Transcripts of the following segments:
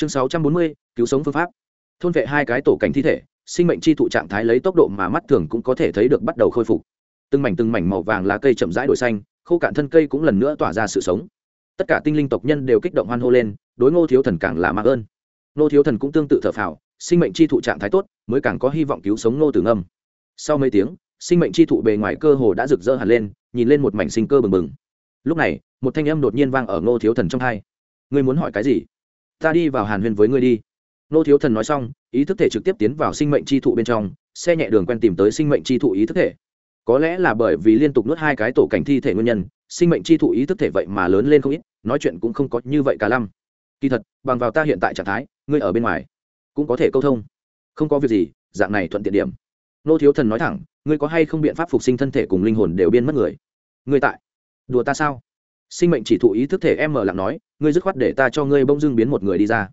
chương sáu trăm bốn mươi, cứu sống phương pháp. Thôn vệ hai cái tổ cảnh thi thể, sinh mệnh chi thụ trạng thái lấy tốc độ mà mắt thường cũng có thể thấy được bắt đầu khôi phục. Từng mảnh từng mảnh màu vàng lá cây chậm rãi đổi xanh, khô cạn thân cây cũng lần nữa tỏa ra sự sống. Tất cả tinh linh tộc nhân đều kích động hoan hô lên, đối ngô thiếu thần càng là mạc ơn. Ngô thiếu thần cũng tương tự thở phào, sinh mệnh chi thụ trạng thái tốt, mới càng có hy vọng cứu sống ngô tử ngâm. Sau mấy tiếng, sinh mệnh chi thụ bề ngoài cơ hồ đã rực rỡ hẳn lên, nhìn lên một mảnh sinh cơ bừng bừng. Lúc này, một thanh âm đột nhiên vang ở ngô thiếu thần trong hai. Ngươi muốn hỏi cái gì? Ta đi vào hàn huyên với ngươi đi. Nô thiếu thần nói xong, ý thức thể trực tiếp tiến vào sinh mệnh chi thụ bên trong, xe nhẹ đường quen tìm tới sinh mệnh chi thụ ý thức thể. Có lẽ là bởi vì liên tục nuốt hai cái tổ cảnh thi thể nguyên nhân, sinh mệnh chi thụ ý thức thể vậy mà lớn lên không ít, nói chuyện cũng không có như vậy cả lăm kỳ thật, bằng vào ta hiện tại trạng thái, ngươi ở bên ngoài cũng có thể câu thông. Không có việc gì, dạng này thuận tiện điểm. Nô thiếu thần nói thẳng, ngươi có hay không biện pháp phục sinh thân thể cùng linh hồn đều biên mất người? Ngươi tại đùa ta sao? Sinh mệnh chỉ thụ ý thức thể em mờ lặng nói, ngươi dứt khoát để ta cho ngươi bông dưng biến một người đi ra.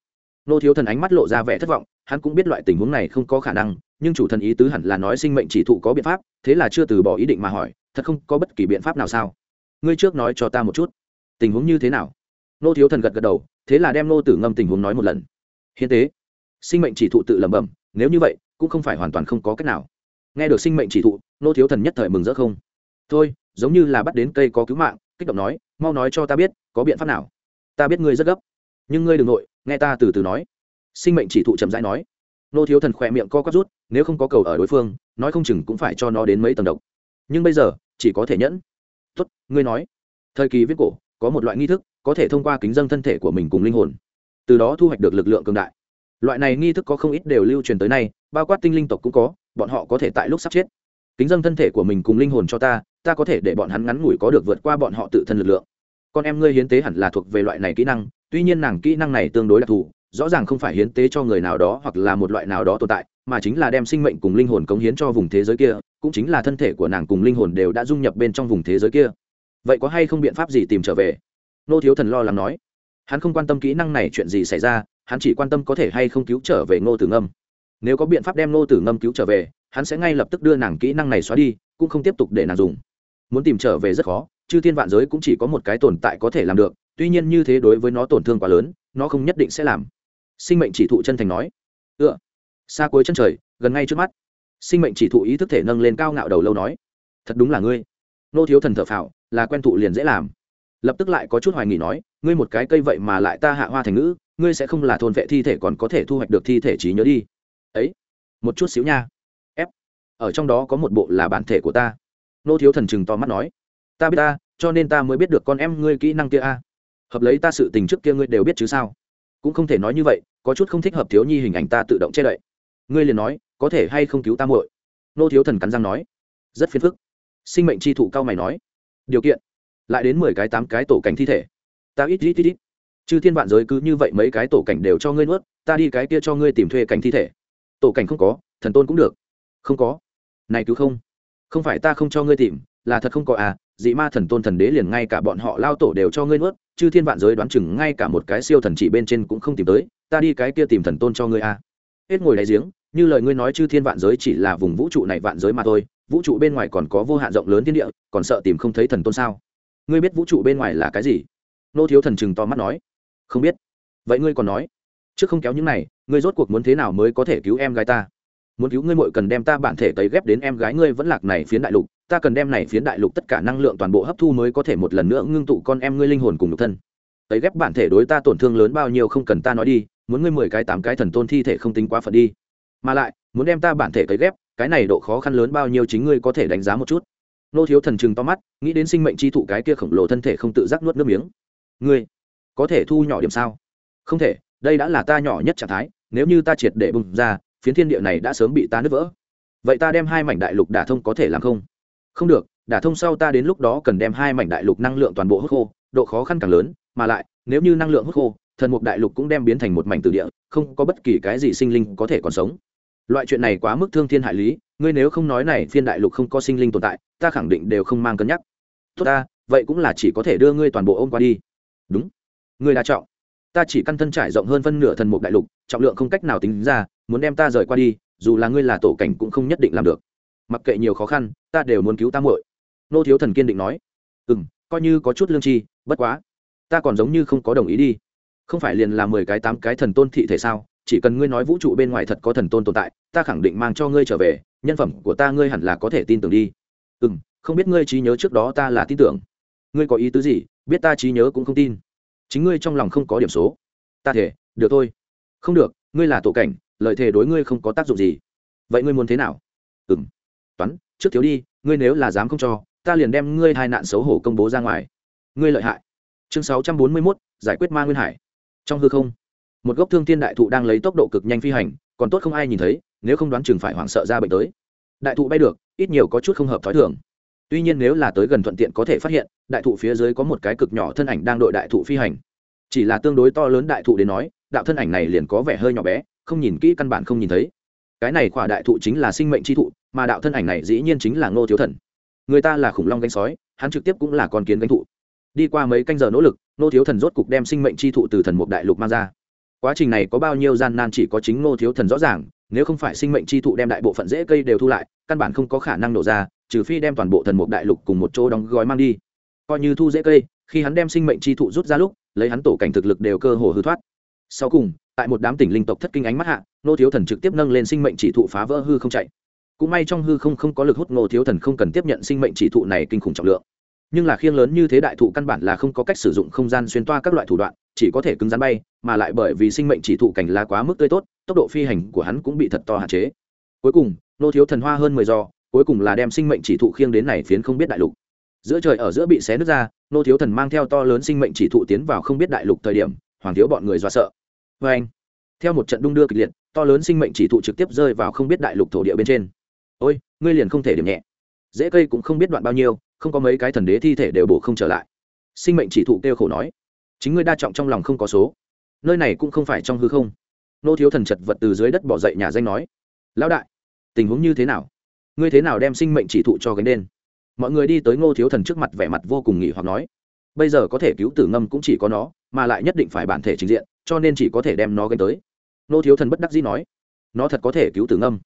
Nô thiếu thần ánh mắt lộ ra vẻ thất vọng, hắn cũng biết loại tình huống này không có khả năng, nhưng chủ thần ý tứ hẳn là nói sinh mệnh chỉ thụ có biện pháp, thế là chưa từ bỏ ý định mà hỏi, thật không có bất kỳ biện pháp nào sao? Ngươi trước nói cho ta một chút, tình huống như thế nào? Nô thiếu thần gật gật đầu, thế là đem nô tử ngâm tình huống nói một lần. Hiến tế, sinh mệnh chỉ thụ tự lẩm bẩm, nếu như vậy, cũng không phải hoàn toàn không có cách nào. Nghe được sinh mệnh chỉ thụ, nô thiếu thần nhất thời mừng rỡ không. Thôi, giống như là bắt đến cây có cứu mạng kích động nói, mau nói cho ta biết, có biện pháp nào? Ta biết ngươi rất gấp, nhưng ngươi đ ừ n g nội, nghe ta từ từ nói. Sinh mệnh chỉ thụ chậm rãi nói. Nô thiếu thần khỏe miệng co quắp rút, nếu không có cầu ở đối phương, nói không chừng cũng phải cho nó đến mấy tầng độc. Nhưng bây giờ, chỉ có thể nhẫn. Tốt, ngươi nói. Thời kỳ viết cổ, có một loại nghi thức, có thể thông qua kính dân thân thể của mình cùng linh hồn. Từ đó thu hoạch được lực lượng cường đại. Loại này nghi thức có không ít đều lưu truyền tới nay, bao quát tinh linh tộc cũng có, bọn họ có thể tại lúc sắp chết. Kính dân thân thể của mình cùng linh hồn cho ta ta có thể để bọn hắn ngắn ngủi có được vượt qua bọn họ tự thân lực lượng. Con em ngươi hiến tế hẳn là thuộc về loại này kỹ năng, tuy nhiên nàng kỹ năng này tương đối đặc thù, rõ ràng không phải hiến tế cho người nào đó hoặc là một loại nào đó tồn tại, mà chính là đem sinh mệnh cùng linh hồn cống hiến cho vùng thế giới kia, cũng chính là thân thể của nàng cùng linh hồn đều đã dung nhập bên trong vùng thế giới kia. Vậy có hay không biện pháp gì tìm trở về? Nô thiếu thần lo lắng nói. Hắn không quan tâm kỹ năng này chuyện gì xảy ra, hắn chỉ quan tâm có thể hay không cứu trở về ngô tử ngâm. Nếu có biện pháp đem ngô tử ngâm cứu trở về, hắn sẽ ngay lập tức đưa nàng kỹ năng này xóa đi, cũng không tiếp tục để nàng dùng muốn tìm trở về rất khó, chư thiên vạn giới cũng chỉ có một cái tồn tại có thể làm được, tuy nhiên như thế đối với nó tổn thương quá lớn, nó không nhất định sẽ làm. Sinh mệnh chỉ thụ chân thành nói. Ựa xa cuối chân trời, gần ngay trước mắt. Sinh mệnh chỉ thụ ý thức thể nâng lên cao ngạo đầu lâu nói. Thật đúng là ngươi. Nô thiếu thần thợ phào, là quen thụ liền dễ làm. Lập tức lại có chút hoài nghỉ nói, ngươi một cái cây vậy mà lại ta hạ hoa thành ngữ, ngươi sẽ không là thôn vệ thi thể còn có thể thu hoạch được thi thể trí nhớ đi. Ấy, một chút xíu nha. Ép. Ở trong đó có một bộ là bản thể của ta nô thiếu thần chừng to mắt nói, ta biết ta, cho nên ta mới biết được con em ngươi kỹ năng kia a. Hợp lấy ta sự tình trước kia ngươi đều biết chứ sao? Cũng không thể nói như vậy, có chút không thích hợp thiếu nhi hình ảnh ta tự động che đậy. Ngươi liền nói, có thể hay không cứu ta muội? Nô thiếu thần cắn răng nói, rất phiền phức. Sinh mệnh chi thụ cao mày nói, điều kiện, lại đến mười cái tám cái tổ cảnh thi thể. Ta ít ít ít ít. Chư thiên vạn giới cứ như vậy mấy cái tổ cảnh đều cho ngươi nuốt, ta đi cái kia cho ngươi tìm thuê cảnh thi thể. Tổ cảnh không có, thần tôn cũng được. Không có. Này cứ không không phải ta không cho ngươi tìm, là thật không có à dị ma thần tôn thần đế liền ngay cả bọn họ lao tổ đều cho ngươi nuốt, chư thiên vạn giới đoán chừng ngay cả một cái siêu thần chỉ bên trên cũng không tìm tới, ta đi cái kia tìm thần tôn cho ngươi à. Hết ngồi đáy giếng, như lời ngươi nói chư thiên vạn giới chỉ là vùng vũ trụ này vạn giới mà thôi, vũ trụ bên ngoài còn có vô hạn rộng lớn thiên địa, còn sợ tìm không thấy thần tôn sao? Ngươi biết vũ trụ bên ngoài là cái gì? Nô thiếu thần chừng to mắt nói. Không biết. Vậy ngươi còn nói. Trước không kéo những này, ngươi rốt cuộc muốn thế nào mới có thể cứu em gái ta? Muốn cứu ngươi muội cần đem ta bản thể tấy ghép đến em gái ngươi vẫn lạc này phiến đại lục, ta cần đem này phiến đại lục tất cả năng lượng toàn bộ hấp thu mới có thể một lần nữa ngưng tụ con em ngươi linh hồn cùng nhục thân. Tấy ghép bản thể đối ta tổn thương lớn bao nhiêu không cần ta nói đi, muốn ngươi mười cái tám cái thần tôn thi thể không tính quá phận đi. Mà lại, muốn đem ta bản thể tẩy ghép, cái này độ khó khăn lớn bao nhiêu chính ngươi có thể đánh giá một chút. Nô thiếu thần chừng to mắt, nghĩ đến sinh mệnh chi thụ cái kia khổng lồ thân thể không tự giác nuốt nước miếng. Ngươi, có thể thu nhỏ điểm sao? Không thể, đây đã là ta nhỏ nhất trạng thái, nếu như ta triệt để bùng ra phiến thiên địa này đã sớm bị ta nứt vỡ. Vậy ta đem hai mảnh đại lục đả thông có thể làm không? Không được, đả thông sau ta đến lúc đó cần đem hai mảnh đại lục năng lượng toàn bộ hút khô, độ khó khăn càng lớn, mà lại, nếu như năng lượng hút khô, thần mục đại lục cũng đem biến thành một mảnh từ địa, không có bất kỳ cái gì sinh linh có thể còn sống. Loại chuyện này quá mức thương thiên hại lý, ngươi nếu không nói này, phiên đại lục không có sinh linh tồn tại, ta khẳng định đều không mang cân nhắc. Tốt ta, vậy cũng là chỉ có thể đưa ngươi toàn bộ ôm qua đi. Đúng. Ngươi đa trọng ta chỉ căn thân trải rộng hơn phân nửa thần mục đại lục, trọng lượng không cách nào tính ra, muốn đem ta rời qua đi, dù là ngươi là tổ cảnh cũng không nhất định làm được. Mặc kệ nhiều khó khăn, ta đều muốn cứu ta muội. Nô thiếu thần kiên định nói. Ừ m coi như có chút lương tri bất quá, ta còn giống như không có đồng ý đi. Không phải liền là mười cái tám cái thần tôn thị thể sao? Chỉ cần ngươi nói vũ trụ bên ngoài thật có thần tôn tồn tại, ta khẳng định mang cho ngươi trở về, nhân phẩm của ta ngươi hẳn là có thể tin tưởng đi. Ừ m không biết ngươi trí nhớ trước đó ta là tin tưởng. Ngươi có ý tứ gì? Biết ta trí nhớ cũng không tin chính ngươi trong lòng không có điểm số. Ta thể được thôi. Không được, ngươi là tổ cảnh, lợi thề đối ngươi không có tác dụng gì. Vậy ngươi muốn thế nào? Ừ m toán, trước thiếu đi, ngươi nếu là dám không cho, ta liền đem ngươi hai nạn xấu hổ công bố ra ngoài. Ngươi lợi hại. Chương sáu trăm bốn mươi mốt, giải quyết ma nguyên hải. Trong hư không, một gốc thương thiên đại thụ đang lấy tốc độ cực nhanh phi hành, còn tốt không ai nhìn thấy, nếu không đoán chừng phải hoảng sợ ra bệnh tới. Đại thụ bay được, ít nhiều có chút không hợp t h ó i thường tuy nhiên nếu là tới gần thuận tiện có thể phát hiện, đại thụ phía dưới có một cái cực nhỏ thân ảnh đang đội đại thụ phi hành. Chỉ là tương đối to lớn đại thụ đến nói, đạo thân ảnh này liền có vẻ hơi nhỏ bé, không nhìn kỹ căn bản không nhìn thấy. Cái này khỏa đại thụ chính là sinh mệnh tri thụ, mà đạo thân ảnh này dĩ nhiên chính là ngô thiếu thần. Người ta là khủng long gánh sói, hắn trực tiếp cũng là con kiến gánh thụ. Đi qua mấy canh giờ nỗ lực, ngô thiếu thần rốt cục đem sinh mệnh tri thụ từ thần mục đại lục mang ra. Quá trình này có bao nhiêu gian nan chỉ có chính ngô thiếu thần rõ ràng nếu không phải sinh mệnh chi thụ đem đại bộ phận rễ cây đều thu lại, căn bản không có khả năng nổ ra, trừ phi đem toàn bộ thần mục đại lục cùng một chỗ đóng gói mang đi. Coi như thu rễ cây, khi hắn đem sinh mệnh chi thụ rút ra lúc, lấy hắn tổ cảnh thực lực đều cơ hồ hư thoát. Sau cùng, tại một đám tỉnh linh tộc thất kinh ánh mắt hạ nô thiếu thần trực tiếp nâng lên sinh mệnh chỉ thụ phá vỡ hư không chạy. Cũng may trong hư không không có lực hút nô thiếu thần không cần tiếp nhận sinh mệnh chỉ thụ này kinh khủng trọng lượng. Nhưng là khiêng lớn như thế đại thụ căn bản là không có cách sử dụng không gian xuyên toa các loại thủ đoạn chỉ có thể cứng rắn bay, mà lại bởi vì sinh mệnh chỉ thụ cảnh lá quá mức tươi tốt, tốc độ phi hành của hắn cũng bị thật to hạn chế. Cuối cùng, nô thiếu thần hoa hơn mười giò, cuối cùng là đem sinh mệnh chỉ thụ khiêng đến này phiến không biết đại lục. Giữa trời ở giữa bị xé nứt ra, nô thiếu thần mang theo to lớn sinh mệnh chỉ thụ tiến vào không biết đại lục thời điểm, hoàng thiếu bọn người do sợ. Vê anh, theo một trận đung đưa kịch liệt, to lớn sinh mệnh chỉ thụ trực tiếp rơi vào không biết đại lục thổ địa bên trên. Ôi, ngươi liền không thể điểm nhẹ. Dễ cây cũng không biết đoạn bao nhiêu, không có mấy cái thần đế thi thể đều bổ không trở lại. Sinh mệnh chỉ thụ kêu khổ nói chính ngươi đa trọng trong lòng không có số. Nơi này cũng không phải trong hư không. Nô thiếu thần chật vật từ dưới đất bỏ dậy nhà danh nói, lão đại, tình huống như thế nào? Ngươi thế nào đem sinh mệnh chỉ thụ cho gánh đen mọi người đi tới ngô thiếu thần trước mặt vẻ mặt vô cùng nghỉ hoặc nói, bây giờ có thể cứu tử ngâm cũng chỉ có nó, mà lại nhất định phải bản thể trình diện, cho nên chỉ có thể đem nó gánh tới. Ngô thiếu thần bất đắc dĩ nói, nó thật có thể cứu tử ngâm.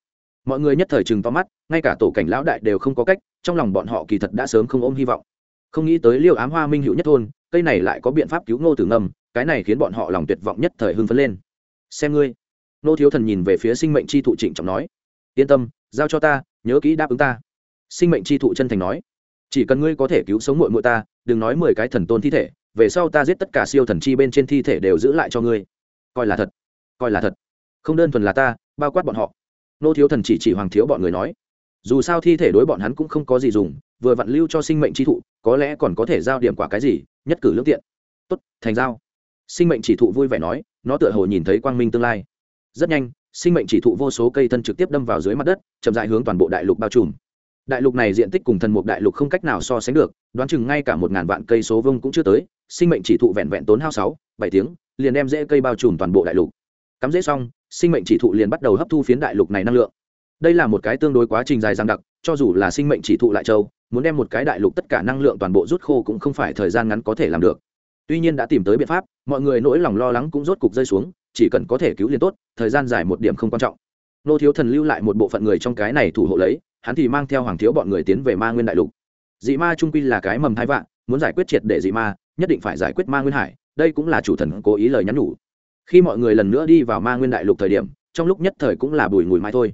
Mọi người nhất thời chừng to mắt, ngay cả tổ cảnh lão đại đều không có cách, trong lòng bọn họ kỳ thật đã sớm không ôm hy vọng. Không nghĩ tới liêu ám hoa minh hữu nhất thôn cây này lại có biện pháp cứu ngô tử ngâm, cái này khiến bọn họ lòng tuyệt vọng nhất thời hưng phấn lên. Xem ngươi. Nô thiếu thần nhìn về phía sinh mệnh chi thụ trịnh trọng nói, yên tâm, giao cho ta, nhớ kỹ đáp ứng ta. Sinh mệnh chi thụ chân thành nói, chỉ cần ngươi có thể cứu sống mội mội ta, đừng nói mười cái thần tôn thi thể, về sau ta giết tất cả siêu thần chi bên trên thi thể đều giữ lại cho ngươi. Coi là thật. Coi là thật. Không đơn thuần là ta, bao quát bọn họ. Nô thiếu thần chỉ chỉ hoàng thiếu bọn người nói, dù sao thi thể đối bọn hắn cũng không có gì dùng vừa vặn lưu cho sinh mệnh chi thụ, có lẽ còn có thể giao điểm quả cái gì, nhất cử lương tiện. Tốt, thành giao. Sinh mệnh chỉ thụ vui vẻ nói, nó tựa hồ nhìn thấy quang minh tương lai. Rất nhanh, sinh mệnh chỉ thụ vô số cây thân trực tiếp đâm vào dưới mặt đất, chậm dại hướng toàn bộ đại lục bao trùm. Đại lục này diện tích cùng thần mục đại lục không cách nào so sánh được, đoán chừng ngay cả một ngàn vạn cây số vông cũng chưa tới, sinh mệnh chỉ thụ vẹn vẹn tốn hao sáu, bảy tiếng, liền đem rễ cây bao trùm toàn bộ đại lục. Cắm rễ xong, sinh mệnh chỉ thụ liền bắt đầu hấp thu phiến đại lục này năng lượng. Đây là một cái tương đối quá trình dài dằng đặc, cho dù là sinh mệnh chỉ thụ lại châu muốn đem một cái đại lục tất cả năng lượng toàn bộ rút khô cũng không phải thời gian ngắn có thể làm được. Tuy nhiên đã tìm tới biện pháp, mọi người nỗi lòng lo lắng cũng rốt cục rơi xuống, chỉ cần có thể cứu liền tốt, thời gian dài một điểm không quan trọng. Nô thiếu thần lưu lại một bộ phận người trong cái này thủ hộ lấy, hắn thì mang theo hoàng thiếu bọn người tiến về ma nguyên đại lục. Dị ma trung quy là cái mầm thai vạn, muốn giải quyết triệt để dị ma, nhất định phải giải quyết ma nguyên hải, đây cũng là chủ thần cố ý lời nhắn nhủ. Khi mọi người lần nữa đi vào ma nguyên đại lục thời điểm, trong lúc nhất thời cũng là bùi ngùi mai thôi.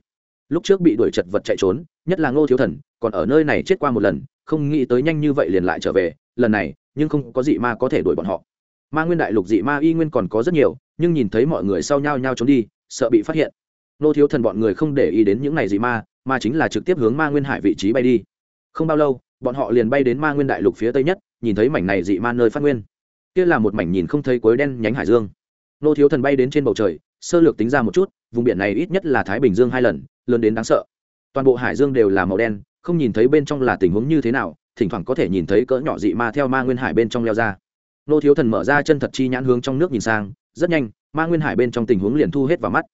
Lúc trước bị đuổi chật vật chạy trốn nhất là ngô thiếu thần, còn ở nơi này chết qua một lần, không nghĩ tới nhanh như vậy liền lại trở về, lần này, nhưng không có dị ma có thể đuổi bọn họ. Ma nguyên đại lục dị ma y nguyên còn có rất nhiều, nhưng nhìn thấy mọi người sau nhau nhau trốn đi, sợ bị phát hiện. Ngô thiếu thần bọn người không để ý đến những này dị ma, mà chính là trực tiếp hướng ma nguyên hải vị trí bay đi. Không bao lâu, bọn họ liền bay đến ma nguyên đại lục phía tây nhất, nhìn thấy mảnh này dị ma nơi phát nguyên. Kia là một mảnh nhìn không thấy cuối đen nhánh hải dương. Nô thiếu thần bay đến trên bầu trời, sơ lược tính ra một chút, vùng biển này ít nhất là thái bình dương hai lần, lớn đến đáng sợ toàn bộ hải dương đều là màu đen, không nhìn thấy bên trong là tình huống như thế nào, thỉnh thoảng có thể nhìn thấy cỡ nhỏ dị ma theo ma nguyên hải bên trong leo ra. Nô thiếu thần mở ra chân thật chi nhãn hướng trong nước nhìn sang, rất nhanh, ma nguyên hải bên trong tình huống liền thu hết vào mắt.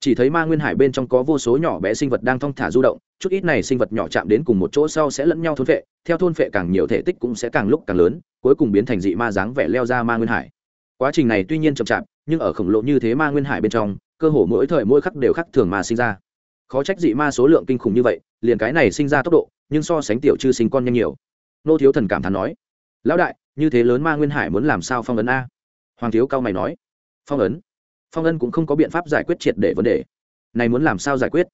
Chỉ thấy ma nguyên hải bên trong có vô số nhỏ bé sinh vật đang thong thả du động, chút ít này sinh vật nhỏ chạm đến cùng một chỗ sau sẽ lẫn nhau thôn phệ, theo thôn phệ càng nhiều thể tích cũng sẽ càng lúc càng lớn, cuối cùng biến thành dị ma dáng vẻ leo ra ma nguyên hải. Quá trình này tuy nhiên chậm chạp, nhưng ở khổng lồ như thế ma nguyên hải bên trong, cơ hồ mỗi thời mỗi khắc đều khắc thường mà sinh ra khó trách dị ma số lượng kinh khủng như vậy, liền cái này sinh ra tốc độ, nhưng so sánh tiểu chư sinh con nhanh nhiều. Nô thiếu thần cảm thán nói, lão đại, như thế lớn ma nguyên hải muốn làm sao phong ấn a? Hoàng thiếu cao mày nói, phong ấn? Phong ấn cũng không có biện pháp giải quyết triệt để vấn đề. Này muốn làm sao giải quyết?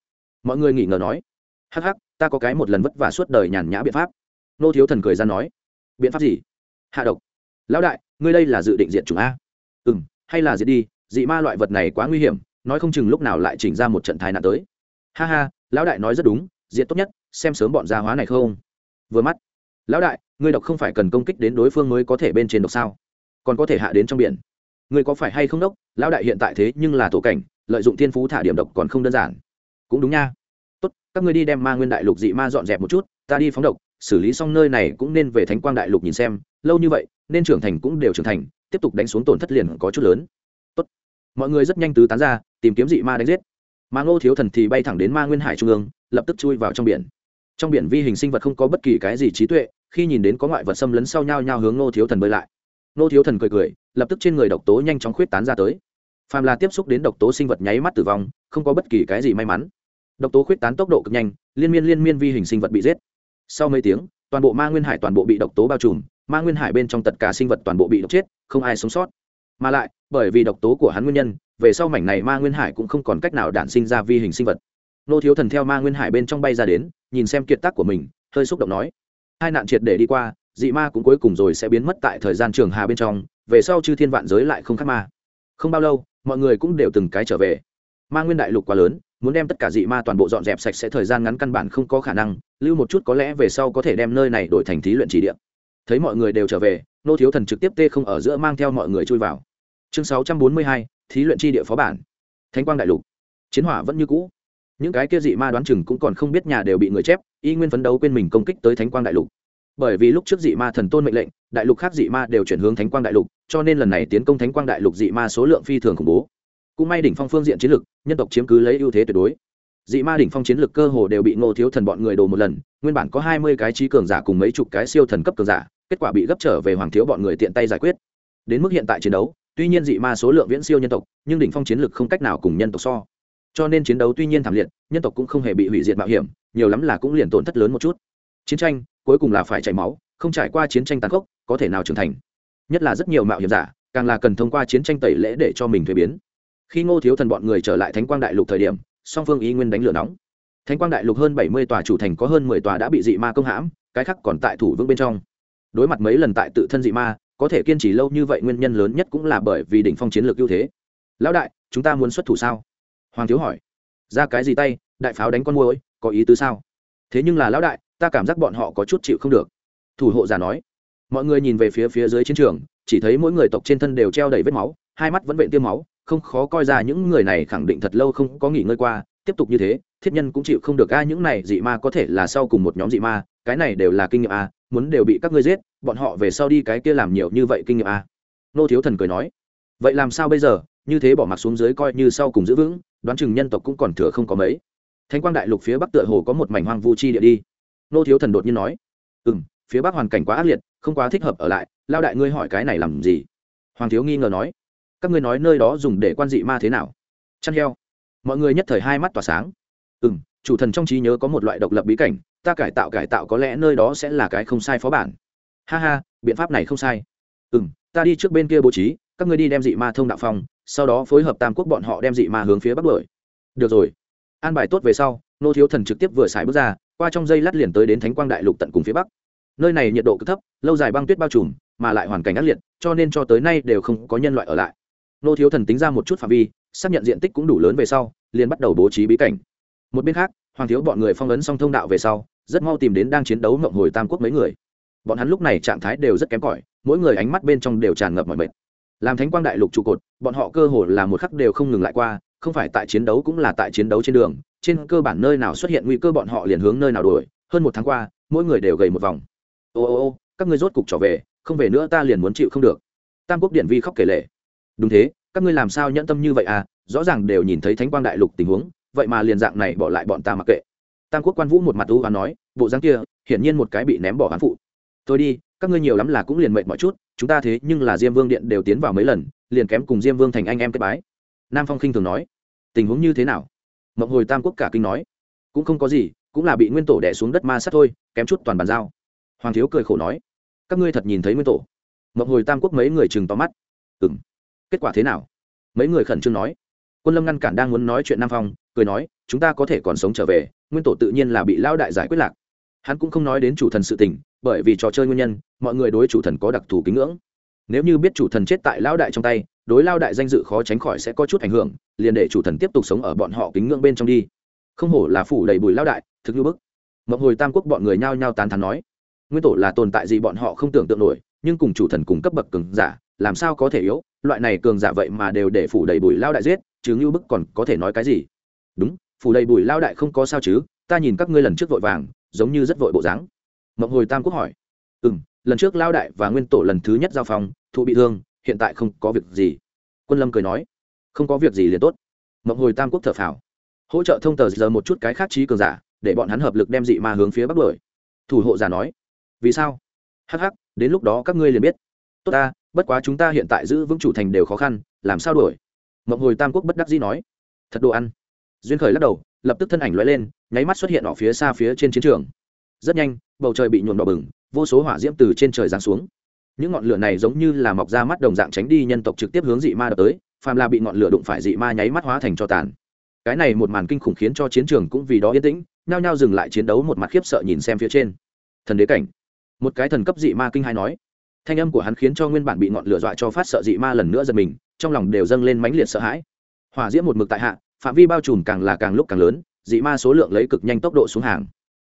Mọi người nghỉ ngờ nói, hắc hắc, ta có cái một lần vất vả suốt đời nhàn nhã biện pháp. Nô thiếu thần cười ra nói, biện pháp gì? Hạ độc. Lão đại, ngươi đây là dự định diện chủng a? Ừ m hay là diệt đi, dị ma loại vật này quá nguy hiểm, nói không chừng lúc nào lại chỉnh ra một trận thái nạn tới ha ha, lão đại nói rất đúng diện tốt nhất, xem sớm bọn gia hóa này không? Vừa mắt. Lão đại, ngươi độc không phải cần công kích đến đối phương mới có thể bên trên độc sao? Còn có thể hạ đến trong biển. Ngươi có phải hay không đốc? Lão đại hiện tại thế nhưng là tổ cảnh, lợi dụng thiên phú thả điểm độc còn không đơn giản. Cũng đúng nha. Tốt, các ngươi đi đem ma nguyên đại lục dị ma dọn dẹp một chút, ta đi phóng độc, xử lý xong nơi này cũng nên về thánh quang đại lục nhìn xem, lâu như vậy, nên trưởng thành cũng đều trưởng thành, tiếp tục đánh xuống tổn thất liền có chút lớn. Tốt. mọi người rất nhanh tứ tán ra, tìm kiếm dị ma đánh giết mà ngô thiếu thần thì bay thẳng đến ma nguyên hải trung ương, lập tức chui vào trong biển. Trong biển vi hình sinh vật không có bất kỳ cái gì trí tuệ, khi nhìn đến có ngoại vật xâm lấn sau nhau nhau hướng ngô thiếu thần bơi lại. Ngô thiếu thần cười cười, lập tức trên người độc tố nhanh chóng khuyết tán ra tới. Phàm là tiếp xúc đến độc tố sinh vật nháy mắt tử vong, không có bất kỳ cái gì may mắn. Độc tố khuyết tán tốc độ cực nhanh, liên miên liên miên vi hình sinh vật bị giết. Sau mấy tiếng, toàn bộ ma nguyên hải toàn bộ bị độc tố bao trùm, ma nguyên hải bên trong tất cả sinh vật toàn bộ bị độc chết, không ai sống sót. Mà lại, bởi vì độc tố của hắn nguyên nhân về sau mảnh này ma nguyên hải cũng không còn cách nào đản sinh ra vi hình sinh vật. Nô thiếu thần theo ma nguyên hải bên trong bay ra đến nhìn xem kiệt tác của mình hơi xúc động nói hai nạn triệt để đi qua dị ma cũng cuối cùng rồi sẽ biến mất tại thời gian trường hà bên trong về sau chư thiên vạn giới lại không khác ma. Không bao lâu mọi người cũng đều từng cái trở về. Ma nguyên đại lục quá lớn muốn đem tất cả dị ma toàn bộ dọn dẹp sạch sẽ thời gian ngắn căn bản không có khả năng lưu một chút có lẽ về sau có thể đem nơi này đổi thành thí luyện chỉ địa. Thấy mọi người đều trở về nô thiếu thần trực tiếp tê không ở giữa mang theo mọi người chui vào. Chương 642, thí luyện chi địa phó bản. Thánh quang đại lục. Chiến hỏa vẫn như cũ. Những cái kia dị ma đoán chừng cũng còn không biết nhà đều bị người chép, y nguyên phấn đấu quên mình công kích tới thánh quang đại lục. Bởi vì lúc trước dị ma thần tôn mệnh lệnh, đại lục khác dị ma đều chuyển hướng thánh quang đại lục, cho nên lần này tiến công thánh quang đại lục dị ma số lượng phi thường khủng bố. Cũng may đỉnh phong phương diện chiến lược nhân tộc chiếm cứ lấy ưu thế tuyệt đối. Dị ma đỉnh phong chiến lược cơ hồ đều bị ngô thiếu thần bọn người đồ một lần, nguyên bản có hai mươi cái trí cường giả cùng mấy chục cái siêu thần cấp cường giả, kết quả bị gấp trở về hoàng thiếu bọn người tiện tay giải quyết. Đến mức hiện tại chiến đấu tuy nhiên dị ma số lượng viễn siêu nhân tộc, nhưng đỉnh phong chiến lực không cách nào cùng nhân tộc so. Cho nên chiến đấu tuy nhiên thảm liệt, nhân tộc cũng không hề bị hủy diệt mạo hiểm, nhiều lắm là cũng liền tổn thất lớn một chút. Chiến tranh, cuối cùng là phải chảy máu, không trải qua chiến tranh tàn khốc, có thể nào trưởng thành. Nhất là rất nhiều mạo hiểm giả, càng là cần thông qua chiến tranh tẩy lễ để cho mình thuế biến. Khi ngô thiếu thần bọn người trở lại thánh quang đại lục thời điểm, song phương ý nguyên đánh lửa nóng. Thánh quang đại lục hơn bảy mươi tòa chủ thành có hơn mười tòa đã bị dị ma công hãm, cái khác còn tại thủ vững bên trong. Đối mặt mấy lần tại tự thân dị ma có thể kiên trì lâu như vậy nguyên nhân lớn nhất cũng là bởi vì đỉnh phong chiến lược ưu thế. Lão đại, chúng ta muốn xuất thủ sao? Hoàng thiếu hỏi. Ra cái gì tay, đại pháo đánh con môi có ý tứ sao? Thế nhưng là lão đại, ta cảm giác bọn họ có chút chịu không được. Thủ hộ giả nói. Mọi người nhìn về phía phía dưới chiến trường, chỉ thấy mỗi người tộc trên thân đều treo đầy vết máu, hai mắt vẫn vẹn tiêm máu, không khó coi ra những người này khẳng định thật lâu không có nghỉ ngơi qua, tiếp tục như thế, thiết nhân cũng chịu không được, a, những này dị ma có thể là sau cùng một nhóm dị ma, cái này đều là kinh nghiệm, a, muốn đều bị các ngươi giết bọn họ về sau đi cái kia làm nhiều như vậy kinh nghiệm à? Nô thiếu thần cười nói, vậy làm sao bây giờ? Như thế bỏ mặc xuống dưới coi như sau cùng giữ vững, đoán chừng nhân tộc cũng còn thừa không có mấy. Thánh quang đại lục phía bắc tựa hồ có một mảnh hoang vu chi địa đi. Nô thiếu thần đột nhiên nói ừ m phía bắc hoàn cảnh quá ác liệt, không quá thích hợp ở lại. Lao đại ngươi hỏi cái này làm gì? Hoàng thiếu nghi ngờ nói, các ngươi nói nơi đó dùng để quan dị ma thế nào? Chăn heo. Mọi người nhất thời hai mắt tỏa sáng. Ừ m chủ thần trong trí nhớ có một loại độc lập bí cảnh, ta cải tạo cải tạo có lẽ nơi đó sẽ là cái không sai phó bản ha ha, biện pháp này không sai. Ừ m ta đi trước bên kia bố trí, các ngươi đi đem dị ma thông đạo phong sau đó phối hợp tam quốc bọn họ đem dị ma hướng phía bắc đuổi. Được rồi. An bài tốt về sau, nô thiếu thần trực tiếp vừa xài bước ra, qua trong dây lát liền tới đến thánh quang đại lục tận cùng phía bắc. Nơi này nhiệt độ cực thấp, lâu dài băng tuyết bao trùm, mà lại hoàn cảnh ác liệt, cho nên cho tới nay đều không có nhân loại ở lại. Nô thiếu thần tính ra một chút phạm vi, xác nhận diện tích cũng đủ lớn về sau, liền bắt đầu bố trí bí cảnh. Một bên khác, hoàng thiếu bọn người phong ấn xong thông đạo về sau, rất mau tìm đến đang chiến đấu mộng hồi tam quốc mấy người bọn hắn lúc này trạng thái đều rất kém cỏi, mỗi người ánh mắt bên trong đều tràn ngập mọi mệt. Làm thánh quang đại lục trụ cột, bọn họ cơ hồ là một khắc đều không ngừng lại qua, không phải tại chiến đấu cũng là tại chiến đấu trên đường, trên cơ bản nơi nào xuất hiện nguy cơ bọn họ liền hướng nơi nào đuổi, hơn một tháng qua, mỗi người đều gầy một vòng. Ô ô ô, các ngươi rốt cục trở về, không về nữa ta liền muốn chịu không được. Tam quốc điện vi khóc kể lệ đúng thế, các ngươi làm sao nhẫn tâm như vậy à? Rõ ràng đều nhìn thấy thánh quang đại lục tình huống, vậy mà liền dạng này bỏ lại bọn ta mặc kệ. Tam quốc quan vũ một mặt u và nói, bộ dáng kia, hiển nhiên một cái bị ném bỏ hán phụ tôi đi, các ngươi nhiều lắm là cũng liền mệt mọi chút, chúng ta thế nhưng là diêm vương điện đều tiến vào mấy lần, liền kém cùng diêm vương thành anh em kết bái. Nam phong khinh thường nói. Tình huống như thế nào? Mộng hồi tam quốc cả kinh nói. Cũng không có gì, cũng là bị nguyên tổ đẻ xuống đất ma sát thôi, kém chút toàn bàn giao. Hoàng thiếu cười khổ nói. Các ngươi thật nhìn thấy nguyên tổ? Mộng hồi tam quốc mấy người chừng to mắt. Ừ m kết quả thế nào? Mấy người khẩn trương nói. Quân lâm ngăn cản đang muốn nói chuyện nam phong, cười nói, chúng ta có thể còn sống trở về, nguyên tổ tự nhiên là bị lao đại giải quyết lạc. Hắn cũng không nói đến chủ thần sự tình bởi vì trò chơi nguyên nhân, mọi người đối chủ thần có đặc thù kính ngưỡng. Nếu như biết chủ thần chết tại lao đại trong tay, đối lao đại danh dự khó tránh khỏi sẽ có chút ảnh hưởng, liền để chủ thần tiếp tục sống ở bọn họ kính ngưỡng bên trong đi. Không hổ là phủ đầy bùi lao đại, thực như bức. Mộng hồi tam quốc bọn người nhao nhao tán thán nói, nguyên tổ là tồn tại gì bọn họ không tưởng tượng nổi, nhưng cùng chủ thần cùng cấp bậc cường giả, làm sao có thể yếu? Loại này cường giả vậy mà đều để phủ đầy bùi lao đại giết, chứ như bức còn có thể nói cái gì? Đúng, phủ đầy bùi lao đại không có sao chứ, ta nhìn các ngươi lần trước vội vàng, giống như rất vội bộ dáng mộng hồi tam quốc hỏi. Ừ m lần trước lao đại và nguyên tổ lần thứ nhất giao phòng thụ bị thương, hiện tại không có việc gì. Quân lâm cười nói. Không có việc gì liền tốt. Mộng hồi tam quốc thở phào. Hỗ trợ thông tờ giờ một chút cái khác trí cường giả, để bọn hắn hợp lực đem dị ma hướng phía bắc đuổi. Thủ hộ giả nói. Vì sao? Hắc hắc, đến lúc đó các ngươi liền biết. Tốt ta, bất quá chúng ta hiện tại giữ vững chủ thành đều khó khăn, làm sao đuổi? Mộng hồi tam quốc bất đắc dĩ nói. Thật đồ ăn. Duyên khởi lắc đầu, lập tức thân ảnh lóe lên, nháy mắt xuất hiện ở phía xa phía trên chiến trường. Rất nhanh bầu trời bị nhuộm đỏ bừng, vô số hỏa diễm từ trên trời giáng xuống. Những ngọn lửa này giống như là mọc ra mắt đồng dạng tránh đi nhân tộc trực tiếp hướng dị ma đập tới, phàm là bị ngọn lửa đụng phải dị ma nháy mắt hóa thành cho tàn. Cái này một màn kinh khủng khiến cho chiến trường cũng vì đó yên tĩnh, nhao nhao dừng lại chiến đấu một mặt khiếp sợ nhìn xem phía trên. Thần đế cảnh. Một cái thần cấp dị ma kinh hai nói. Thanh âm của hắn khiến cho nguyên bản bị ngọn lửa dọa cho phát sợ dị ma lần nữa giật mình, trong lòng đều dâng lên mãnh liệt sợ hãi. Hỏa diễm một mực tại hạ, phạm vi bao trùm càng là càng lúc càng lớn, dị ma số lượng lấy cực nhanh tốc độ xuống hàng.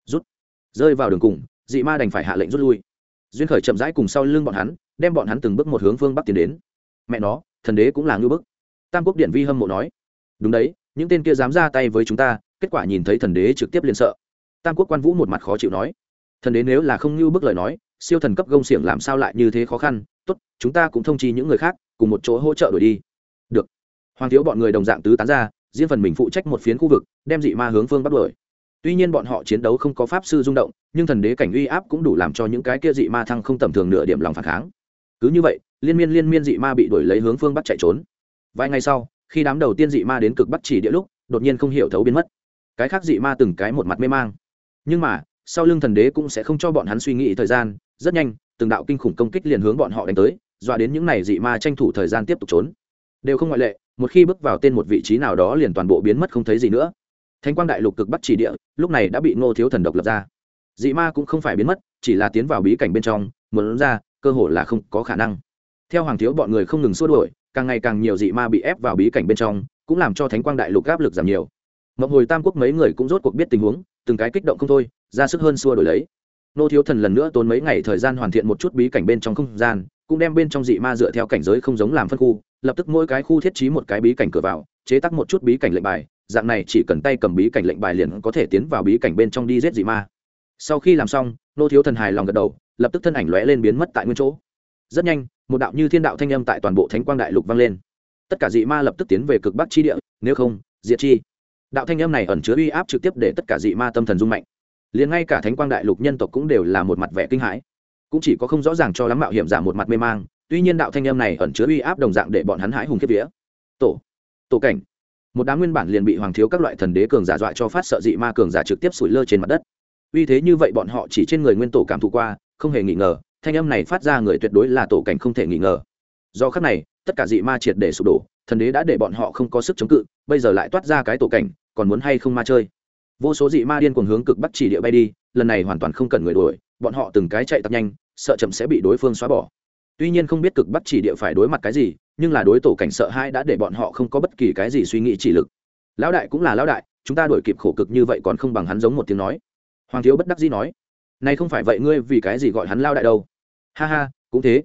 Rút rơi vào đường cùng, dị ma đành phải hạ lệnh rút lui. Duyên khởi chậm rãi cùng sau lưng bọn hắn, đem bọn hắn từng bước một hướng phương bắc tiến đến. Mẹ nó, thần đế cũng là ngư bức. Tam quốc điện vi hâm mộ nói, đúng đấy, những tên kia dám ra tay với chúng ta, kết quả nhìn thấy thần đế trực tiếp liền sợ. Tam quốc quan vũ một mặt khó chịu nói, thần đế nếu là không như bức lời nói, siêu thần cấp gông xiềng làm sao lại như thế khó khăn? Tốt, chúng ta cũng thông chi những người khác, cùng một chỗ hỗ trợ đổi đi. Được. Hoàng thiếu bọn người đồng dạng tứ tán ra, riêng phần mình phụ trách một phiến khu vực, đem dị ma hướng phương bắt đuổi tuy nhiên bọn họ chiến đấu không có pháp sư rung động, nhưng thần đế cảnh uy áp cũng đủ làm cho những cái kia dị ma thăng không tầm thường nửa điểm lòng phản kháng. Cứ như vậy, liên miên liên miên dị ma bị đuổi lấy hướng phương bắc chạy trốn. Vài ngày sau, khi đám đầu tiên dị ma đến cực bắc chỉ địa lúc, đột nhiên không hiểu thấu biến mất. Cái khác dị ma từng cái một mặt mê mang. Nhưng mà, sau lưng thần đế cũng sẽ không cho bọn hắn suy nghĩ thời gian, rất nhanh, từng đạo kinh khủng công kích liền hướng bọn họ đánh tới, dọa đến những này dị ma tranh thủ thời gian tiếp tục trốn. Đều không ngoại lệ, một khi bước vào tên một vị trí nào đó liền toàn bộ biến mất không thấy gì nữa thánh quang đại lục cực bắc chỉ địa, lúc này đã bị ngô thiếu thần độc lập ra. Dị ma cũng không phải biến mất, chỉ là tiến vào bí cảnh bên trong, muốn ra, cơ hội là không có khả năng. Theo hoàng thiếu bọn người không ngừng xua đuổi, càng ngày càng nhiều dị ma bị ép vào bí cảnh bên trong, cũng làm cho thánh quang đại lục áp lực giảm nhiều. Mộng hồi tam quốc mấy người cũng rốt cuộc biết tình huống, từng cái kích động không thôi, ra sức hơn xua đổi lấy. Nô thiếu thần lần nữa tốn mấy ngày thời gian hoàn thiện một chút bí cảnh bên trong không gian, cũng đem bên trong dị ma dựa theo cảnh giới không giống làm phân khu, lập tức mỗi cái khu thiết trí một cái bí cảnh cửa vào, chế tắc một chút bí cảnh lệnh bài dạng này chỉ cần tay cầm bí cảnh lệnh bài liền có thể tiến vào bí cảnh bên trong đi giết dị ma. Sau khi làm xong, nô thiếu thần hài lòng gật đầu, lập tức thân ảnh lóe lên biến mất tại nguyên chỗ. Rất nhanh, một đạo như thiên đạo thanh âm tại toàn bộ thánh quang đại lục vang lên. Tất cả dị ma lập tức tiến về cực bắc chi địa, nếu không, diệt chi. Đạo thanh âm này ẩn chứa uy áp trực tiếp để tất cả dị ma tâm thần rung mạnh. Liền ngay cả thánh quang đại lục nhân tộc cũng đều là một mặt vẻ kinh hãi. Cũng chỉ có không rõ ràng cho lắm mạo hiểm giả một mặt mê mang, tuy nhiên đạo thanh âm này ẩn chứa uy áp đồng dạng để bọn hắn hãi hùng kiếp vía. Tổ tổ cảnh một đám nguyên bản liền bị hoàng thiếu các loại thần đế cường giả dọa cho phát sợ dị ma cường giả trực tiếp sủi lơ trên mặt đất. Uy thế như vậy bọn họ chỉ trên người nguyên tổ cảm thụ qua, không hề nghi ngờ, thanh âm này phát ra người tuyệt đối là tổ cảnh không thể nghi ngờ. Do khắc này, tất cả dị ma triệt để sụp đổ, thần đế đã để bọn họ không có sức chống cự, bây giờ lại toát ra cái tổ cảnh, còn muốn hay không ma chơi? Vô số dị ma điên cuồng hướng cực bắc chỉ địa bay đi, lần này hoàn toàn không cần người đuổi, bọn họ từng cái chạy tập nhanh, sợ chậm sẽ bị đối phương xóa bỏ. Tuy nhiên không biết cực bắc chỉ địa phải đối mặt cái gì nhưng là đối tổ cảnh sợ hai đã để bọn họ không có bất kỳ cái gì suy nghĩ chỉ lực. Lão đại cũng là lão đại, chúng ta đuổi kịp khổ cực như vậy còn không bằng hắn giống một tiếng nói. Hoàng thiếu bất đắc dĩ nói, này không phải vậy, ngươi vì cái gì gọi hắn lao đại đâu? Ha ha, cũng thế.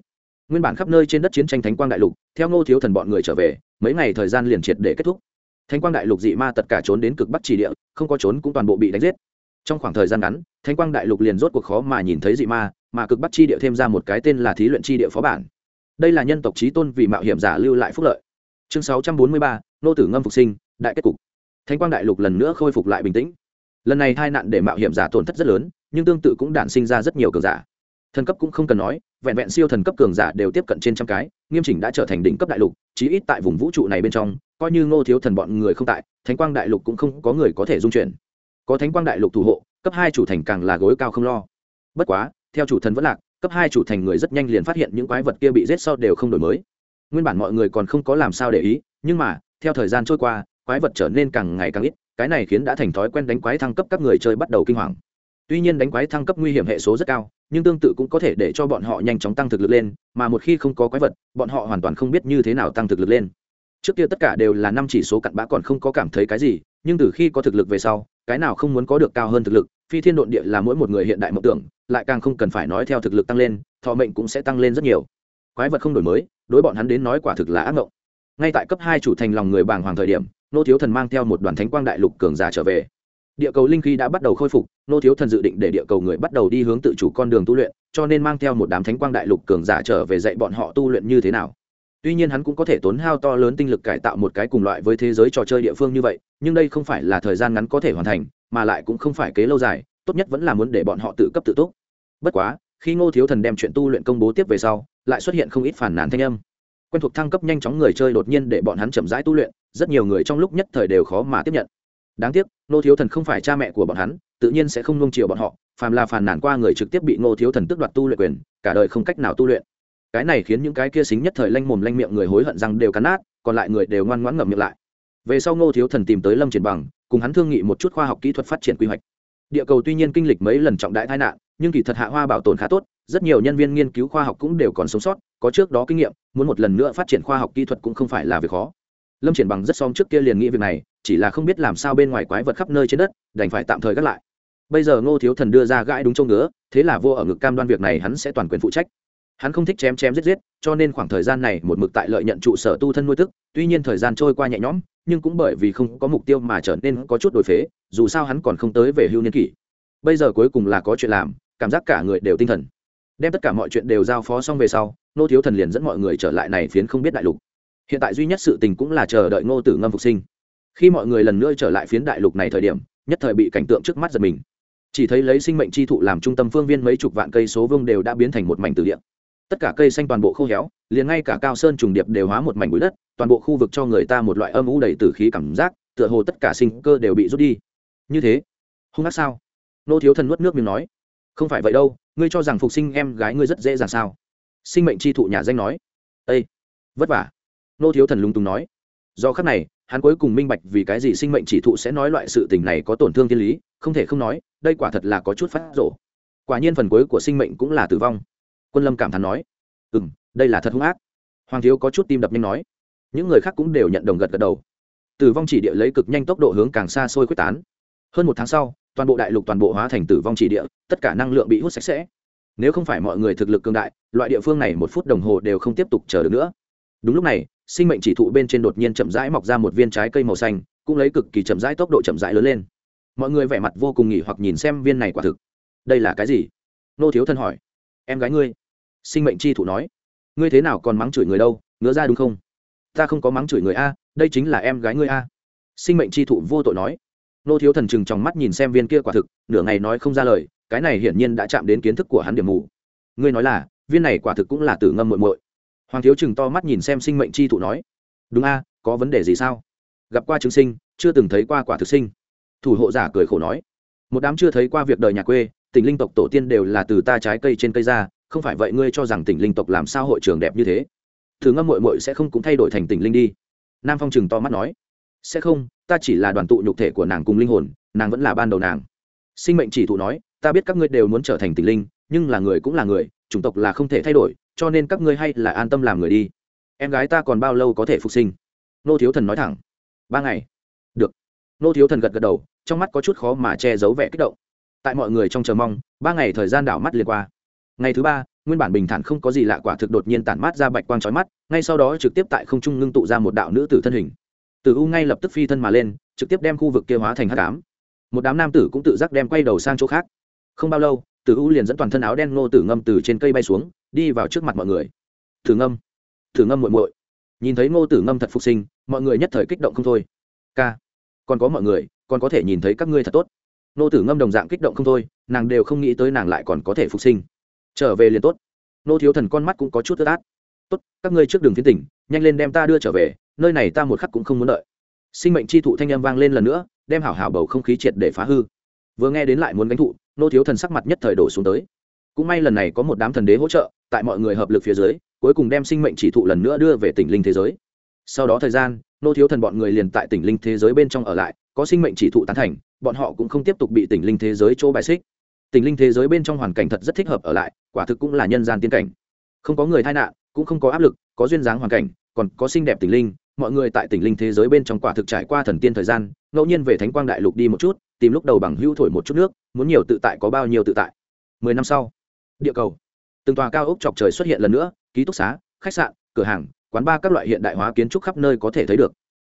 Nguyên bản khắp nơi trên đất chiến tranh thánh quang đại lục, theo ngô thiếu thần bọn người trở về, mấy ngày thời gian liền triệt để kết thúc. Thánh quang đại lục dị ma tất cả trốn đến cực bắc chỉ địa, không có trốn cũng toàn bộ bị đánh giết. Trong khoảng thời gian ngắn, thánh quang đại lục liền rốt cuộc khó mà nhìn thấy dị ma, mà cực bắc chi địa thêm ra một cái tên là thí luyện chi địa phó bản đây là nhân tộc trí tôn vì mạo hiểm giả lưu lại phúc lợi. Chương sáu trăm bốn mươi ba, nô tử ngâm phục sinh, đại kết cục. Thánh quang đại lục lần nữa khôi phục lại bình tĩnh. Lần này hai nạn để mạo hiểm giả tổn thất rất lớn, nhưng tương tự cũng đản sinh ra rất nhiều cường giả. Thần cấp cũng không cần nói, vẹn vẹn siêu thần cấp cường giả đều tiếp cận trên trăm cái, nghiêm chỉnh đã trở thành đỉnh cấp đại lục, chí ít tại vùng vũ trụ này bên trong, coi như ngô thiếu thần bọn người không tại, thánh quang đại lục cũng không có người có thể dung chuyển. Có thánh quang đại lục thủ hộ, cấp hai chủ thành càng là gối cao không lo. Bất quá, theo chủ thần vẫn lạc cấp hai chủ thành người rất nhanh liền phát hiện những quái vật kia bị giết sau đều không đổi mới. Nguyên bản mọi người còn không có làm sao để ý, nhưng mà, theo thời gian trôi qua, quái vật trở nên càng ngày càng ít, cái này khiến đã thành thói quen đánh quái thăng cấp các người chơi bắt đầu kinh hoàng. Tuy nhiên đánh quái thăng cấp nguy hiểm hệ số rất cao, nhưng tương tự cũng có thể để cho bọn họ nhanh chóng tăng thực lực lên, mà một khi không có quái vật, bọn họ hoàn toàn không biết như thế nào tăng thực lực lên. Trước kia tất cả đều là năm chỉ số cặn bã còn không có cảm thấy cái gì nhưng từ khi có thực lực về sau, cái nào không muốn có được cao hơn thực lực, phi thiên độn địa là mỗi một người hiện đại mộng tưởng, lại càng không cần phải nói theo thực lực tăng lên, thọ mệnh cũng sẽ tăng lên rất nhiều. Quái vật không đổi mới, đối bọn hắn đến nói quả thực là ác mộng. Ngay tại cấp hai chủ thành lòng người bàng hoàng thời điểm, nô thiếu thần mang theo một đoàn thánh quang đại lục cường giả trở về. Địa cầu linh khí đã bắt đầu khôi phục, nô thiếu thần dự định để địa cầu người bắt đầu đi hướng tự chủ con đường tu luyện, cho nên mang theo một đám thánh quang đại lục cường giả trở về dạy bọn họ tu luyện như thế nào tuy nhiên hắn cũng có thể tốn hao to lớn tinh lực cải tạo một cái cùng loại với thế giới trò chơi địa phương như vậy, nhưng đây không phải là thời gian ngắn có thể hoàn thành, mà lại cũng không phải kế lâu dài, tốt nhất vẫn là muốn để bọn họ tự cấp tự túc. Bất quá, khi ngô thiếu thần đem chuyện tu luyện công bố tiếp về sau, lại xuất hiện không ít phản nàn thanh âm. Quen thuộc thăng cấp nhanh chóng người chơi đột nhiên để bọn hắn chậm rãi tu luyện, rất nhiều người trong lúc nhất thời đều khó mà tiếp nhận. Đáng tiếc, ngô thiếu thần không phải cha mẹ của bọn hắn, tự nhiên sẽ không nung chiều bọn họ, phàm là phản nàn qua người trực tiếp bị ngô thiếu thần tước đoạt tu luyện quyền, cả đời không cách nào tu luyện cái này khiến những cái kia xính nhất thời lanh mồm lanh miệng người hối hận rằng đều cắn nát, còn lại người đều ngoan ngoãn ngậm miệng lại. Về sau ngô thiếu thần tìm tới lâm triển bằng, cùng hắn thương nghị một chút khoa học kỹ thuật phát triển quy hoạch. Địa cầu tuy nhiên kinh lịch mấy lần trọng đại tai nạn, nhưng kỳ thật hạ hoa bảo tồn khá tốt, rất nhiều nhân viên nghiên cứu khoa học cũng đều còn sống sót, có trước đó kinh nghiệm, muốn một lần nữa phát triển khoa học kỹ thuật cũng không phải là việc khó. Lâm triển bằng rất xóm trước kia liền nghĩ việc này, chỉ là không biết làm sao bên ngoài quái vật khắp nơi trên đất, đành phải tạm thời gác lại. Bây giờ ngô thiếu thần đưa ra gãi đúng châu ngứa, thế là vô ở ngực cam đoan việc này hắn sẽ toàn quyền phụ trách hắn không thích chém chém giết giết, cho nên khoảng thời gian này một mực tại lợi nhận trụ sở tu thân nuôi tức, tuy nhiên thời gian trôi qua nhẹ nhõm, nhưng cũng bởi vì không có mục tiêu mà trở nên có chút đổi phế, dù sao hắn còn không tới về hưu niên kỷ. Bây giờ cuối cùng là có chuyện làm, cảm giác cả người đều tinh thần. Đem tất cả mọi chuyện đều giao phó xong về sau nô thiếu thần liền dẫn mọi người trở lại này phiến không biết đại lục. Hiện tại duy nhất sự tình cũng là chờ đợi ngô tử ngâm phục sinh. Khi mọi người lần nữa trở lại phiến đại lục này thời điểm, nhất thời bị cảnh tượng trước mắt giật mình. Chỉ thấy lấy sinh mệnh chi thụ làm trung tâm phương viên mấy chục vạn cây số vương đều đã biến thành một mảnh từ điện tất cả cây xanh toàn bộ khô héo, liền ngay cả cao sơn trùng điệp đều hóa một mảnh bụi đất, toàn bộ khu vực cho người ta một loại âm u đầy t khí cảm giác, tựa hồ tất cả sinh cơ đều bị rút đi. Như thế, hung hát sao? Nô thiếu thần nuốt nước miếng nói. Không phải vậy đâu, ngươi cho rằng phục sinh em gái ngươi rất dễ dàng sao? Sinh mệnh chi thụ nhà danh nói. Ây vất vả. Nô thiếu thần lúng túng nói. Do khắc này, hắn cuối cùng minh bạch vì cái gì sinh mệnh chỉ thụ sẽ nói loại sự tình này có tổn thương thiên lý, không thể không nói, đây quả thật là có chút phát rộ. Quả nhiên phần cuối của sinh mệnh cũng là tử vong quân lâm cảm thán nói ừ m đây là thật hung ác. Hoàng thiếu có chút tim đập nhanh nói. Những người khác cũng đều nhận đồng gật gật đầu. Tử vong chỉ địa lấy cực nhanh tốc độ hướng càng xa xôi quyết tán. Hơn một tháng sau, toàn bộ đại lục toàn bộ hóa thành tử vong chỉ địa, tất cả năng lượng bị hút sạch sẽ. Nếu không phải mọi người thực lực cương đại, loại địa phương này một phút đồng hồ đều không tiếp tục chờ được nữa. Đúng lúc này, sinh mệnh chỉ thụ bên trên đột nhiên chậm rãi mọc ra một viên trái cây màu xanh, cũng lấy cực kỳ chậm rãi tốc độ chậm rãi lớn lên. Mọi người vẻ mặt vô cùng nghỉ hoặc nhìn xem viên này quả thực. Đây là cái gì? Nô thiếu thân hỏi em gái ngươi. Sinh mệnh chi thụ nói. Ngươi thế nào còn mắng chửi người đâu, ngứa ra đúng không? Ta không có mắng chửi người a, đây chính là em gái ngươi a. Sinh mệnh chi thụ vô tội nói. Nô thiếu thần chừng trong mắt nhìn xem viên kia quả thực, nửa ngày nói không ra lời, cái này hiển nhiên đã chạm đến kiến thức của hắn điểm mù. Ngươi nói là, viên này quả thực cũng là tử ngâm muội muội. Hoàng thiếu chừng to mắt nhìn xem sinh mệnh chi thụ nói. Đúng a, có vấn đề gì sao? Gặp qua chứng sinh, chưa từng thấy qua quả thực sinh. Thủ hộ giả cười khổ nói. Một đám chưa thấy qua việc đời nhà quê tỉnh linh tộc tổ tiên đều là từ ta trái cây trên cây ra, không phải vậy ngươi cho rằng tỉnh linh tộc làm sao hội trường đẹp như thế? Thử ngâm mội mội sẽ không cũng thay đổi thành tỉnh linh đi. Nam phong chừng to mắt nói. Sẽ không, ta chỉ là đoàn tụ nhục thể của nàng cùng linh hồn, nàng vẫn là ban đầu nàng. Sinh mệnh chỉ thụ nói, ta biết các ngươi đều muốn trở thành tỉnh linh, nhưng là người cũng là người, chủng tộc là không thể thay đổi, cho nên các ngươi hay là an tâm làm người đi. Em gái ta còn bao lâu có thể phục sinh? Nô thiếu thần nói thẳng. Ba ngày. Được. Nô thiếu thần gật gật đầu, trong mắt có chút khó mà che giấu vẻ kích động tại mọi người trong chờ mong, ba ngày thời gian đảo mắt liền qua. Ngày thứ ba, nguyên bản bình thản không có gì lạ quả thực đột nhiên tản mát ra bạch quang trói mắt, ngay sau đó trực tiếp tại không trung ngưng tụ ra một đạo nữ tử thân hình. Tử u ngay lập tức phi thân mà lên, trực tiếp đem khu vực kia hóa thành hắc ám. Một đám nam tử cũng tự giác đem quay đầu sang chỗ khác. Không bao lâu tử u liền dẫn toàn thân áo đen ngô tử ngâm từ trên cây bay xuống, đi vào trước mặt mọi người. Tử ngâm tử ngâm muội muội. Nhìn thấy ngô tử ngâm thật phục sinh, mọi người nhất thời kích động không thôi. K còn có mọi người, còn có thể nhìn thấy các ngươi thật tốt nô tử ngâm đồng dạng kích động không thôi, nàng đều không nghĩ tới nàng lại còn có thể phục sinh. Trở về liền tốt. Nô thiếu thần con mắt cũng có chút ướt át. Tốt, các ngươi trước đường phiến tỉnh, nhanh lên đem ta đưa trở về, nơi này ta một khắc cũng không muốn đợi. Sinh mệnh chi thụ thanh â m vang lên lần nữa, đem hảo hảo bầu không khí triệt để phá hư. Vừa nghe đến lại muốn gánh thụ, nô thiếu thần sắc mặt nhất thời đổ xuống tới. Cũng may lần này có một đám thần đế hỗ trợ, tại mọi người hợp lực phía dưới, cuối cùng đem sinh mệnh chỉ thụ lần nữa đưa về tỉnh linh thế giới. Sau đó thời gian, nô thiếu thần bọn người liền tại tỉnh linh thế giới bên trong ở lại, có sinh mệnh chỉ thụ tán thành bọn họ cũng không tiếp tục bị tỉnh linh thế giới chỗ bài xích. Tỉnh linh thế giới bên trong hoàn cảnh thật rất thích hợp ở lại, quả thực cũng là nhân gian tiên cảnh. Không có người tai nạn, cũng không có áp lực, có duyên dáng hoàn cảnh, còn có xinh đẹp tỉnh linh, mọi người tại tỉnh linh thế giới bên trong quả thực trải qua thần tiên thời gian, ngẫu nhiên về thánh quang đại lục đi một chút, tìm lúc đầu bằng hữu thổi một chút nước, muốn nhiều tự tại có bao nhiêu tự tại. Mười năm sau, địa cầu. Từng tòa cao ốc chọc trời xuất hiện lần nữa, ký túc xá, khách sạn, cửa hàng, quán bar các loại hiện đại hóa kiến trúc khắp nơi có thể thấy được.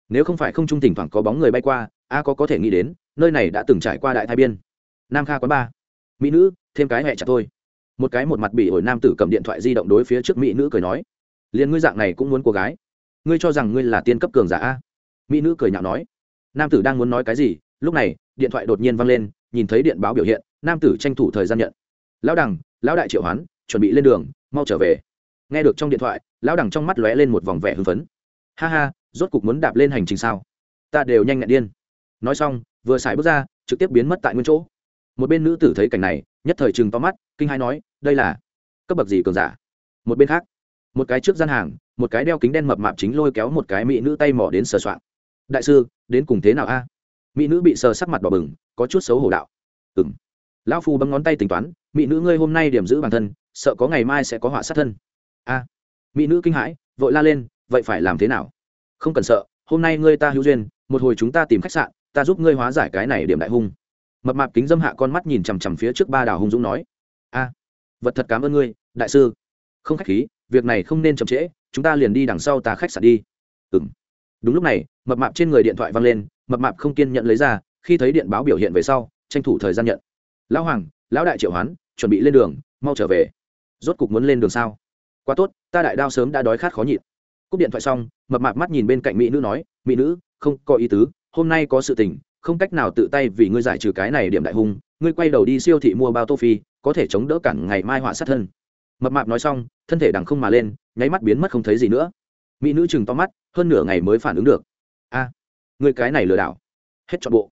Nếu không phải không trung thỉnh thoảng có bóng người bay qua a có có thể nghĩ đến nơi này đã từng trải qua đại thái biên. Nam kha quán ba, mỹ nữ thêm cái hẹ chặt thôi. Một cái một mặt bị ổi nam tử cầm điện thoại di động đối phía trước mỹ nữ cười nói. Liền ngươi dạng này cũng muốn cô gái. Ngươi cho rằng ngươi là tiên cấp cường giả a? Mỹ nữ cười nhạo nói. Nam tử đang muốn nói cái gì lúc này điện thoại đột nhiên văng lên nhìn thấy điện báo biểu hiện nam tử tranh thủ thời gian nhận. Lão đằng lão đại triệu hoán chuẩn bị lên đường mau trở về. Nghe được trong điện thoại lão đằng trong mắt lóe lên một vòng vẻ hưng phấn. Ha ha rốt cục muốn đạp lên hành trình sao? Ta đều nhanh nhẹn điên nói xong, vừa xài bước ra, trực tiếp biến mất tại nguyên chỗ. Một bên nữ tử thấy cảnh này, nhất thời chừng to mắt, kinh hai nói, đây là cấp bậc gì cường giả? Một bên khác, một cái trước gian hàng, một cái đeo kính đen mập mạp chính lôi kéo một cái mỹ nữ tay mỏ đến sờ soạn đại sư, đến cùng thế nào a? Mỹ nữ bị sờ sắc mặt đỏ bừng, có chút xấu hổ đạo. Ừng lão phu bấm ngón tay tính toán, mỹ nữ ngươi hôm nay điểm giữ bản thân, sợ có ngày mai sẽ có họa sát thân. A. Mỹ nữ kinh hãi, vội la lên, vậy phải làm thế nào? Không cần sợ, hôm nay ngươi ta hữu duyên, một hồi chúng ta tìm khách sạn ta giúp ngươi hóa giải cái này điểm đại hung. Mập mạp kính dâm hạ con mắt nhìn chằm chằm phía trước ba đào hung dũng nói. A, vật thật cảm ơn ngươi, đại sư. Không khách khí, việc này không nên chậm trễ, chúng ta liền đi đằng sau ta khách sạn đi. Ừng đúng lúc này, mập mạp trên người điện thoại văng lên, mập mạp không kiên nhận lấy ra, khi thấy điện báo biểu hiện về sau, tranh thủ thời gian nhận. Lão hoàng, lão đại triệu hoán, chuẩn bị lên đường, mau trở về. Rốt cục muốn lên đường sao? Quá tốt, ta đại đao sớm đã đói khát khó nhịn. Cúp điện thoại xong, mập mạp mắt nhìn bên cạnh mỹ nữ nói, mỹ nữ, không có ý tứ hôm nay có sự tình không cách nào tự tay vì ngươi giải trừ cái này điểm đại hung ngươi quay đầu đi siêu thị mua bao tô phi có thể chống đỡ cản ngày mai họa sát thân. Mập mạp nói xong thân thể đằng không mà lên nháy mắt biến mất không thấy gì nữa. Mỹ nữ chừng to mắt hơn nửa ngày mới phản ứng được. A à, ngươi cái này lừa đảo. Hết trọn bộ.